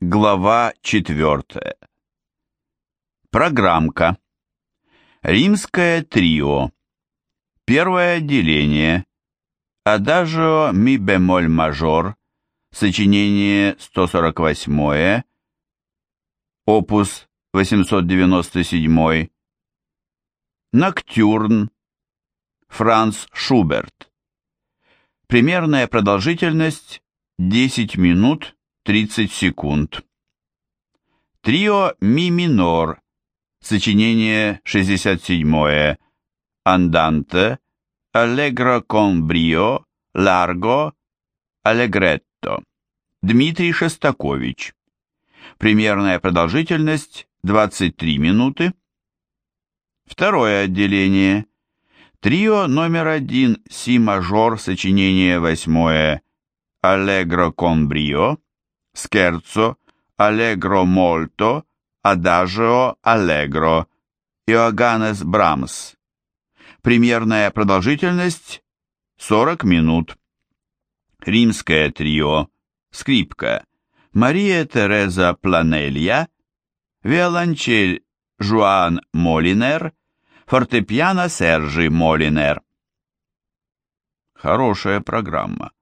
Глава 4. Программка. Римское трио. Первое отделение. Адажио ми бемоль мажор. Сочинение 148. Опус 897. Ноктюрн. Франц Шуберт. Примерная продолжительность 10 минут 30 секунд. Трио ми минор. Сочинение 67. Анданте. Аллегро кон брио. Ларго. Аллегретто. Дмитрий Шостакович. Примерная продолжительность 23 минуты. Второе отделение. Трио номер один си-мажор, сочинение восьмое Аллегро кон брио. Scherzo, Allegro molto, Adagio allegro, Иоганнес Брамс. Примерная продолжительность 40 минут. Римское трио. Скрипка. Мария Тереза Планелья, виолончель Жуан Молинер, фортепиано Сержи Молинер. Хорошая программа.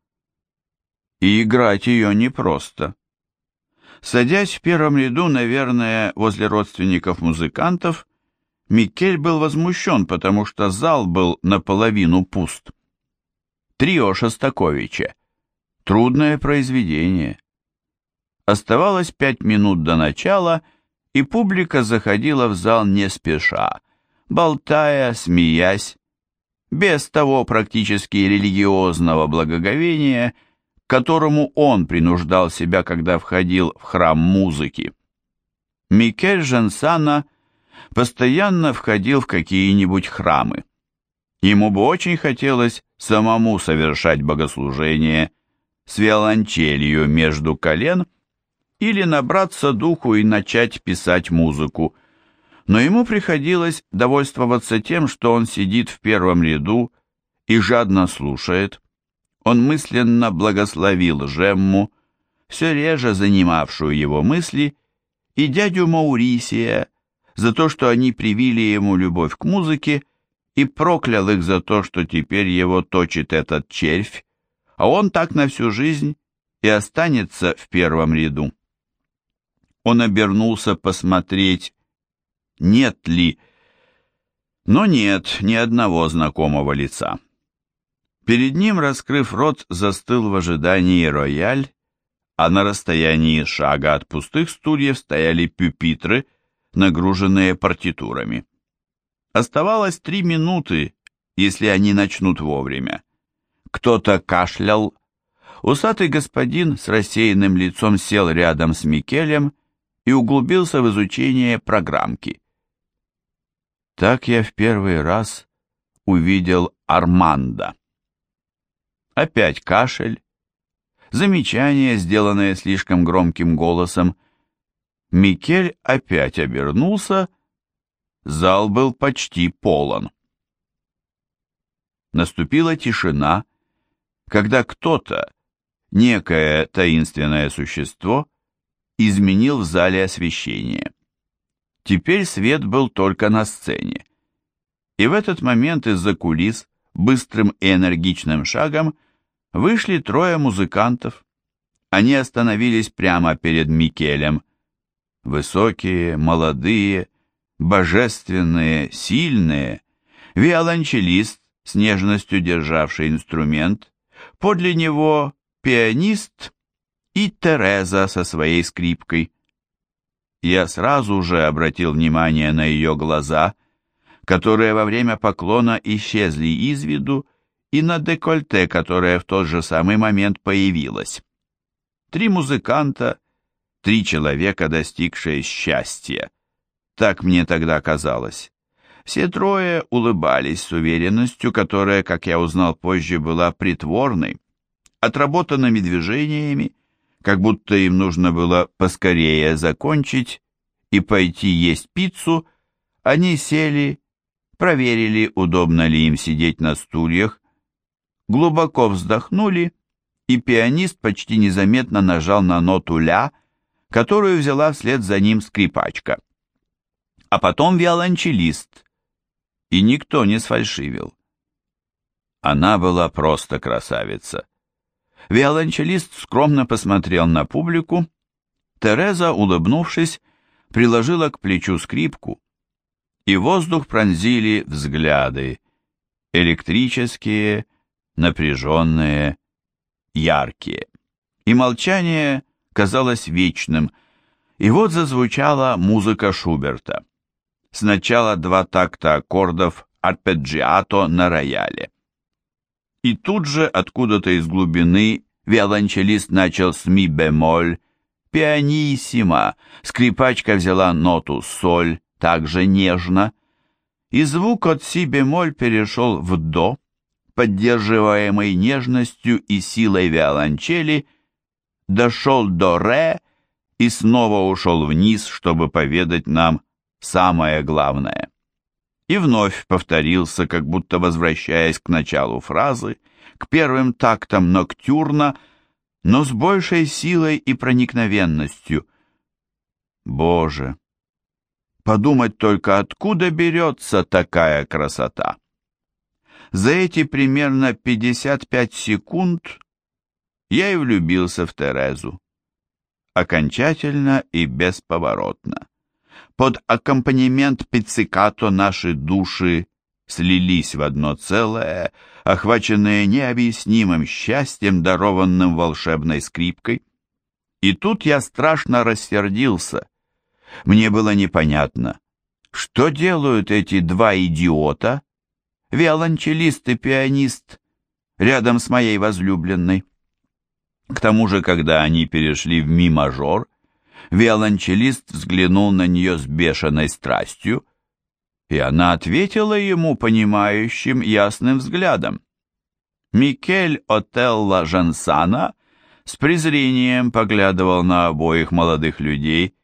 И играть ее непросто. Садясь в первом ряду, наверное, возле родственников музыкантов, Микель был возмущен, потому что зал был наполовину пуст. Трио Шостаковича. Трудное произведение. Оставалось пять минут до начала, и публика заходила в зал не спеша, болтая, смеясь, без того практически религиозного благоговения, которому он принуждал себя, когда входил в храм музыки. Микель Жансана постоянно входил в какие-нибудь храмы. Ему бы очень хотелось самому совершать богослужение с виолончелью между колен или набраться духу и начать писать музыку, но ему приходилось довольствоваться тем, что он сидит в первом ряду и жадно слушает, он мысленно благословил Жемму, все реже занимавшую его мысли, и дядю Маурисия за то, что они привили ему любовь к музыке, и проклял их за то, что теперь его точит этот червь, а он так на всю жизнь и останется в первом ряду. Он обернулся посмотреть, нет ли, но нет ни одного знакомого лица. Перед ним, раскрыв рот, застыл в ожидании рояль, а на расстоянии шага от пустых стульев стояли пюпитры, нагруженные партитурами. Оставалось три минуты, если они начнут вовремя. Кто-то кашлял. Усатый господин с рассеянным лицом сел рядом с Микелем и углубился в изучение программки. Так я в первый раз увидел Арманда. Опять кашель. Замечание, сделанное слишком громким голосом. Микель опять обернулся. Зал был почти полон. Наступила тишина, когда кто-то, некое таинственное существо, изменил в зале освещение. Теперь свет был только на сцене. И в этот момент из-за кулис быстрым и энергичным шагом вышли трое музыкантов. Они остановились прямо перед Микелем. Высокие, молодые, божественные, сильные, виолончелист с нежностью державший инструмент, подле него пианист и Тереза со своей скрипкой. Я сразу же обратил внимание на ее глаза, которые во время поклона исчезли из виду, и на декольте, которое в тот же самый момент появилось. Три музыканта, три человека, достигшие счастья. Так мне тогда казалось. Все трое улыбались с уверенностью, которая, как я узнал позже, была притворной, отработанными движениями, как будто им нужно было поскорее закончить и пойти есть пиццу, они сели проверили, удобно ли им сидеть на стульях, глубоко вздохнули, и пианист почти незаметно нажал на ноту «ля», которую взяла вслед за ним скрипачка. А потом виолончелист, и никто не сфальшивил. Она была просто красавица. Виолончелист скромно посмотрел на публику. Тереза, улыбнувшись, приложила к плечу скрипку, и воздух пронзили взгляды, электрические, напряженные, яркие. И молчание казалось вечным, и вот зазвучала музыка Шуберта. Сначала два такта аккордов арпеджиато на рояле. И тут же откуда-то из глубины виолончелист начал с ми бемоль, пианиссимо, скрипачка взяла ноту соль, также нежно, и звук от си бемоль перешел в до, поддерживаемый нежностью и силой виолончели, дошел до ре и снова ушел вниз, чтобы поведать нам самое главное. И вновь повторился, как будто возвращаясь к началу фразы, к первым тактам ноктюрна, но с большей силой и проникновенностью. Боже! Подумать только, откуда берется такая красота. За эти примерно 55 секунд я и влюбился в Терезу. Окончательно и бесповоротно. Под аккомпанемент пиццикато наши души слились в одно целое, охваченные необъяснимым счастьем, дарованным волшебной скрипкой. И тут я страшно рассердился. Мне было непонятно, что делают эти два идиота, виолончелист и пианист, рядом с моей возлюбленной. К тому же, когда они перешли в ми-мажор, виолончелист взглянул на нее с бешеной страстью, и она ответила ему понимающим ясным взглядом. Микель Отелло Жансана с презрением поглядывал на обоих молодых людей,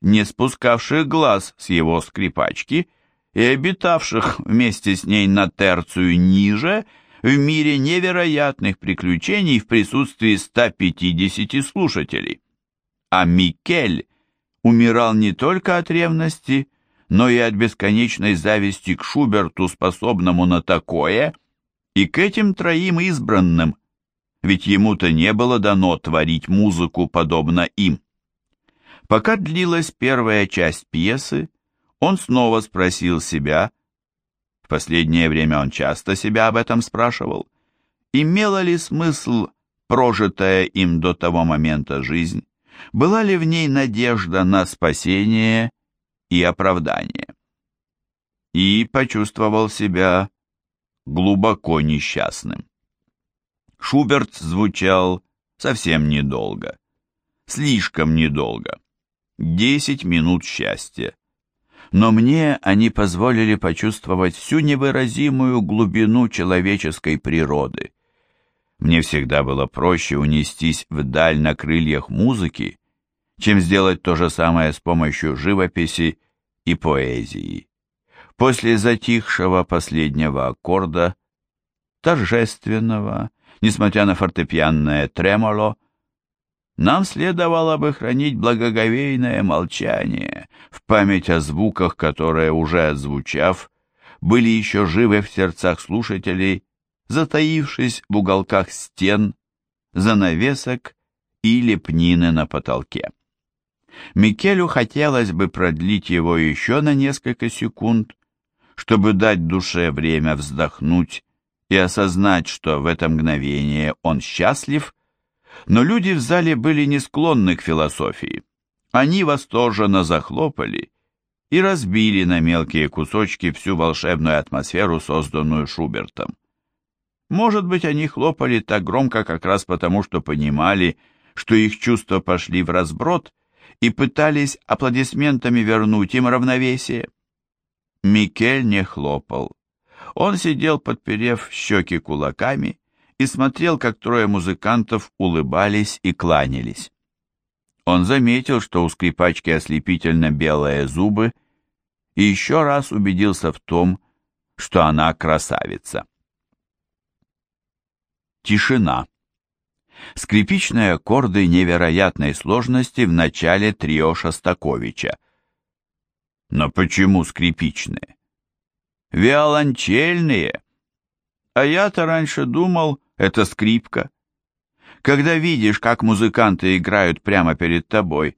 не спускавших глаз с его скрипачки и обитавших вместе с ней на терцию ниже в мире невероятных приключений в присутствии 150 слушателей. А Микель умирал не только от ревности, но и от бесконечной зависти к Шуберту, способному на такое, и к этим троим избранным, ведь ему-то не было дано творить музыку, подобно им. Пока длилась первая часть пьесы, он снова спросил себя, в последнее время он часто себя об этом спрашивал, имела ли смысл прожитая им до того момента жизнь, была ли в ней надежда на спасение и оправдание. И почувствовал себя глубоко несчастным. Шуберт звучал совсем недолго, слишком недолго. Десять минут счастья. Но мне они позволили почувствовать всю невыразимую глубину человеческой природы. Мне всегда было проще унестись вдаль на крыльях музыки, чем сделать то же самое с помощью живописи и поэзии. После затихшего последнего аккорда, торжественного, несмотря на фортепианное тремоло, нам следовало бы хранить благоговейное молчание в память о звуках, которые, уже отзвучав, были еще живы в сердцах слушателей затаившись в уголках стен, занавесок и лепнины на потолке. Микелю хотелось бы продлить его еще на несколько секунд, чтобы дать душе время вздохнуть и осознать, что в это мгновение он счастлив, но люди в зале были не склонны к философии. Они восторженно захлопали и разбили на мелкие кусочки всю волшебную атмосферу, созданную Шубертом. Может быть, они хлопали так громко как раз потому, что понимали, что их чувства пошли в разброд и пытались аплодисментами вернуть им равновесие. Микель не хлопал. Он сидел, подперев щеки кулаками, и смотрел, как трое музыкантов улыбались и кланялись. Он заметил, что у скрипачки ослепительно белые зубы, и еще раз убедился в том, что она красавица. Тишина. скрипичные аккорды невероятной сложности в начале трио Шостаковича. Но почему скрипичные? Виолончельные. А я-то раньше думал, это скрипка. Когда видишь, как музыканты играют прямо перед тобой,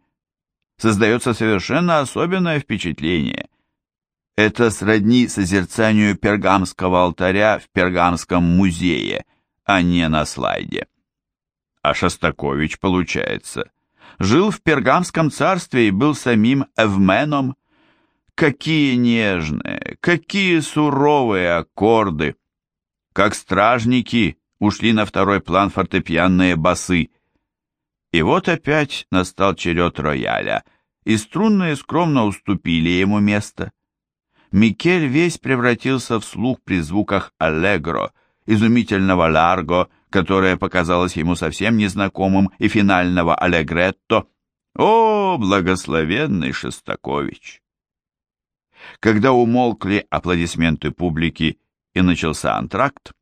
создается совершенно особенное впечатление. Это сродни созерцанию пергамского алтаря в Пергамском музее, а не на слайде. А Шостакович, получается, жил в Пергамском царстве и был самим Эвменом. Какие нежные, какие суровые аккорды! Как стражники ушли на второй план фортепианные басы. И вот опять настал черед рояля, и струнные скромно уступили ему место. Микель весь превратился в слух при звуках аллегро, изумительного ларго, которое показалось ему совсем незнакомым, и финального аллегретто. О, благословенный Шестакович! Когда умолкли аплодисменты публики и начался антракт,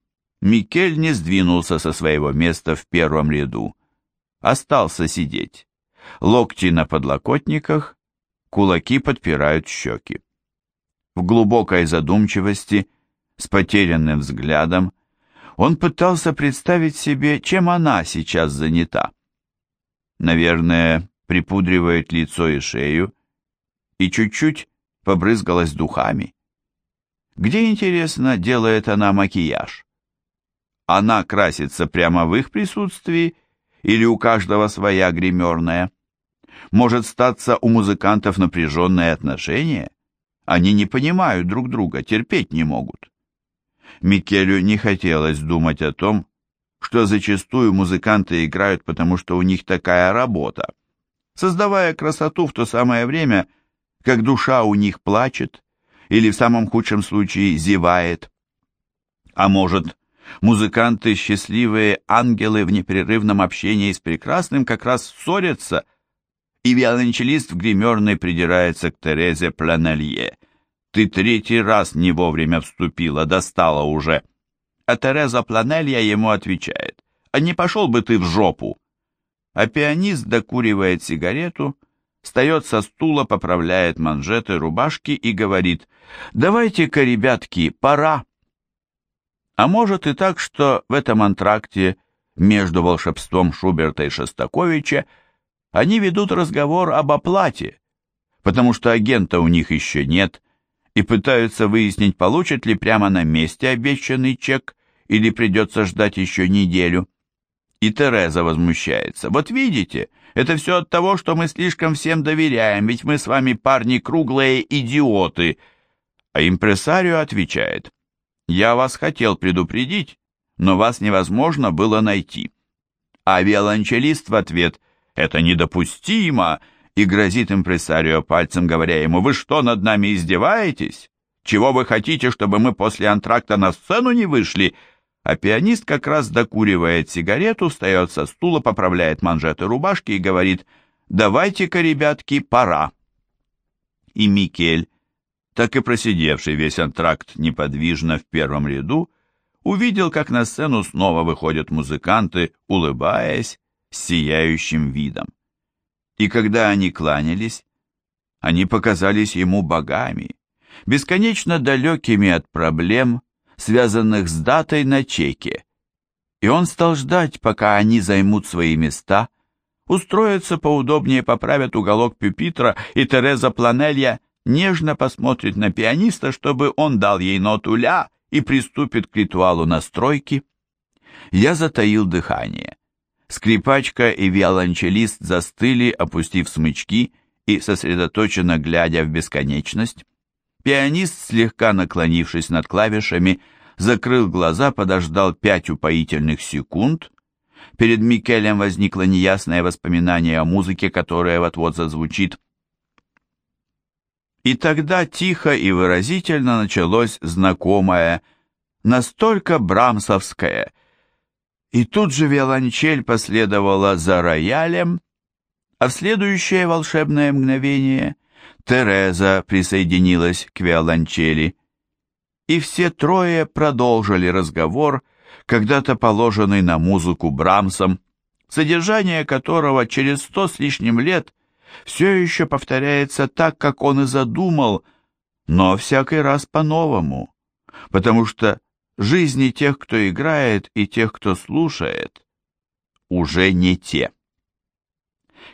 Микель не сдвинулся со своего места в первом ряду. Остался сидеть. Локти на подлокотниках, кулаки подпирают щеки. В глубокой задумчивости, с потерянным взглядом, он пытался представить себе, чем она сейчас занята. Наверное, припудривает лицо и шею и чуть-чуть побрызгалась духами. Где, интересно, делает она макияж? Она красится прямо в их присутствии или у каждого своя гримерная? Может статься у музыкантов напряженные отношения? Они не понимают друг друга, терпеть не могут. Микелю не хотелось думать о том, что зачастую музыканты играют, потому что у них такая работа, создавая красоту в то самое время, как душа у них плачет или в самом худшем случае зевает. А может, музыканты, счастливые ангелы в непрерывном общении с прекрасным, как раз ссорятся, и виолончелист в гримерной придирается к Терезе Планелье. «Ты третий раз не вовремя вступила, достала уже». А Тереза Планелья ему отвечает, «А не пошел бы ты в жопу?» А пианист докуривает сигарету, встает со стула, поправляет манжеты рубашки и говорит, «Давайте-ка, ребятки, пора». А может и так, что в этом антракте между волшебством Шуберта и Шостаковича они ведут разговор об оплате, потому что агента у них еще нет, и пытаются выяснить, получат ли прямо на месте обещанный чек или придется ждать еще неделю. И Тереза возмущается. «Вот видите, это все от того, что мы слишком всем доверяем, ведь мы с вами парни круглые идиоты». А импресарио отвечает. Я вас хотел предупредить, но вас невозможно было найти. А виолончелист в ответ «Это недопустимо!» и грозит импресарио пальцем, говоря ему «Вы что, над нами издеваетесь? Чего вы хотите, чтобы мы после антракта на сцену не вышли?» А пианист как раз докуривает сигарету, встает со стула, поправляет манжеты рубашки и говорит «Давайте-ка, ребятки, пора». И Микель, так и просидевший весь антракт неподвижно в первом ряду, увидел, как на сцену снова выходят музыканты, улыбаясь, с сияющим видом. И когда они кланялись, они показались ему богами, бесконечно далекими от проблем, связанных с датой на чеке. И он стал ждать, пока они займут свои места, устроятся поудобнее, поправят уголок пюпитра, и Тереза Планелья нежно посмотрит на пианиста, чтобы он дал ей ноту ля и приступит к ритуалу настройки. Я затаил дыхание. Скрипачка и виолончелист застыли, опустив смычки и сосредоточенно глядя в бесконечность. Пианист, слегка наклонившись над клавишами, закрыл глаза, подождал пять упоительных секунд. Перед Микелем возникло неясное воспоминание о музыке, которая вот-вот зазвучит, и тогда тихо и выразительно началось знакомое, настолько брамсовское. И тут же виолончель последовала за роялем, а в следующее волшебное мгновение Тереза присоединилась к виолончели. И все трое продолжили разговор, когда-то положенный на музыку Брамсом, содержание которого через сто с лишним лет все еще повторяется так, как он и задумал, но всякий раз по-новому, потому что жизни тех, кто играет, и тех, кто слушает, уже не те.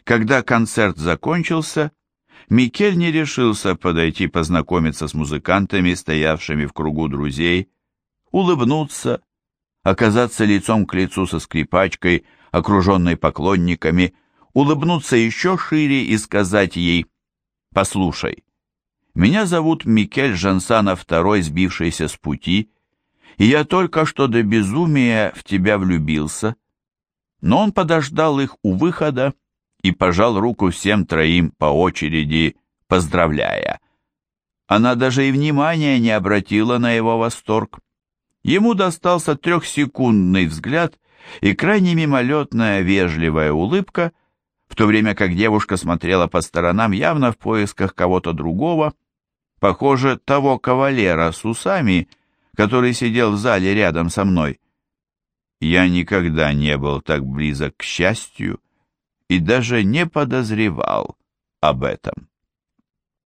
Когда концерт закончился, Микель не решился подойти познакомиться с музыкантами, стоявшими в кругу друзей, улыбнуться, оказаться лицом к лицу со скрипачкой, окруженной поклонниками, улыбнуться еще шире и сказать ей «Послушай, меня зовут Микель Жансанов II, сбившийся с пути, и я только что до безумия в тебя влюбился». Но он подождал их у выхода и пожал руку всем троим по очереди, поздравляя. Она даже и внимания не обратила на его восторг. Ему достался трехсекундный взгляд и крайне мимолетная вежливая улыбка, в то время как девушка смотрела по сторонам явно в поисках кого-то другого, похоже, того кавалера с усами, который сидел в зале рядом со мной. Я никогда не был так близок к счастью и даже не подозревал об этом.